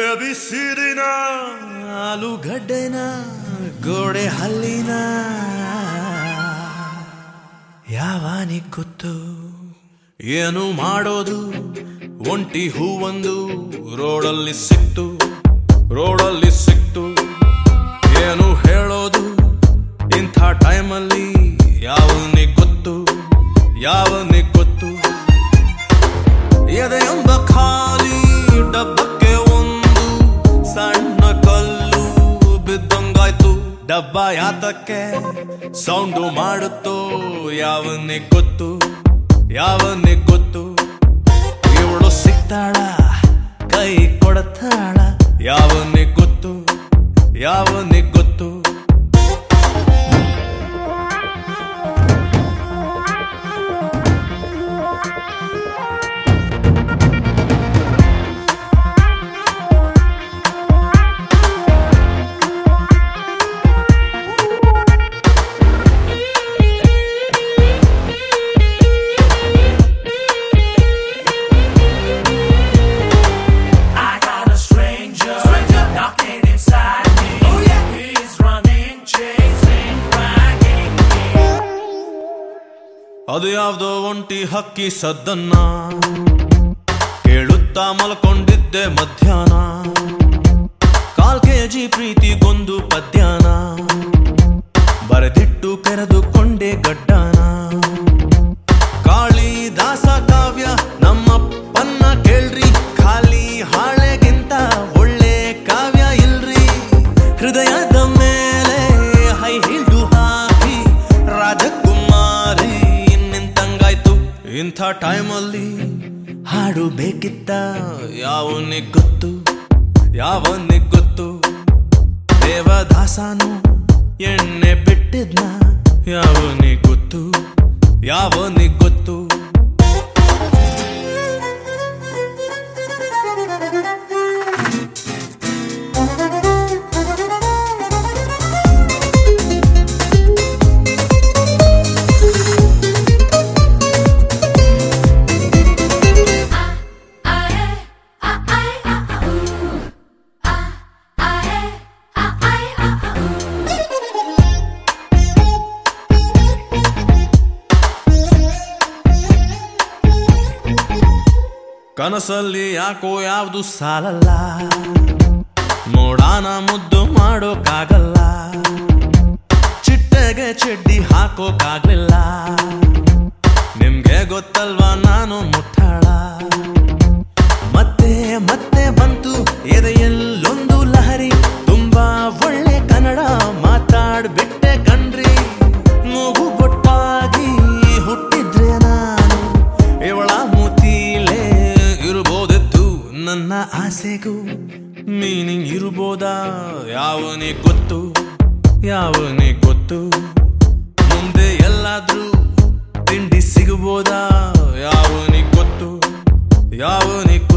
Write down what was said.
ಎಬಿಸಿರಿನ ಆಲೂಗಡ್ಡೆನ ಗೋಡೆ ಹಲ್ಲಿನ ಯಾವಾನಿ ಗೊತ್ತು ಏನು ಮಾಡೋದು ಒಂಟಿ ಹೂವೊಂದು ರೋಡಲ್ಲಿ ಸಿಕ್ತು ರೋಡಲ್ಲಿ ಸಿಕ್ತು ಏನು ಎದೆಯೊಂದ ಖಾಲಿ ಡಬ್ಬಕ್ಕೆ ಒಂದು ಸಣ್ಣ ಕಲ್ಲು ಬಿದ್ದಂಗಾಯ್ತು. ಡಬ್ಬ ಯಾತಕ್ಕೆ ಸೌಂಡು ಮಾಡುತ್ತೋ, ಯಾವನ್ನೇ ಗೊತ್ತು ಯಾವನ್ನೇ ಗೊತ್ತು? ಇವಳು ಸಿಗ್ತಾಳ, ಕೈ ಕೊಡತಾಳ, ಯಾವನ್ನೇ ಗೊತ್ತು, ಯಾವನ್ನೇ ಅದು ಯಾವ್ದೋ ಒಂಟಿ ಹಕ್ಕಿ ಸದ್ದನ್ನ ಕೇಳುತ್ತಾ ಮಲ್ಕೊಂಡಿದ್ದೆ ಮಧ್ಯಾಹ್ನ. ಕಾಲ್ ಕೆಜಿ ಪ್ರೀತಿಗೊಂದು ಪದ್ಯಾನ. ಬರೆದಿಟ್ಟು ಕರೆದುಕೊಂಡೆ ಗಡ್ಡಾನ. ಇಂಥ ಟೈಮಲ್ಲಿ ಹಾಡು ಬೇಕಿತ್ತ? ಯಾವನಿಗೆ ಗೊತ್ತು? ಯಾವನಿಗೆ ಗೊತ್ತು? ದೇವದಾಸನು ಎಣ್ಣೆ ಬಿಟ್ಟಿದ್ನ? ಯಾವನಿಗೆ ಗೊತ್ತು? ಯಾವನಿಗೆ ಗೊತ್ತು? ಕನಸಲ್ಲಿ ಯಾಕೋ ಯಾವುದು ಸಾಲಲ್ಲ. ನೋಡಾನ ಮುದ್ದು ಮಾಡೋಕ್ಕಾಗಲ್ಲ ಚಿಟ್ಟೆಗೆ ಚಡ್ಡಿ ಹಾಕೋಕ್ಕಾಗ್ಲಿಲ್ಲ ನಿಮ್ಗೆ ಗೊತ್ತಲ್ವಾ ನಾನು ಮುಟ್ಟಾಳ ಮತ್ತೆ ಮತ್ತೆ ಬಂತು ನನ್ನ ಆಸೆಗೂ ಮೀನಿಂಗ್ ಇರ್ಬೋದಾ? ಯಾವನೇ ಗೊತ್ತು? ಯಾವನೇ ಗೊತ್ತು? ಮುಂದೆ ಎಲ್ಲಾದ್ರೂ ತಿಂಡಿ ಸಿಗಬೋದಾ? ಯಾವನಿಗೆ ಗೊತ್ತು? ಯಾವನಿಗೆ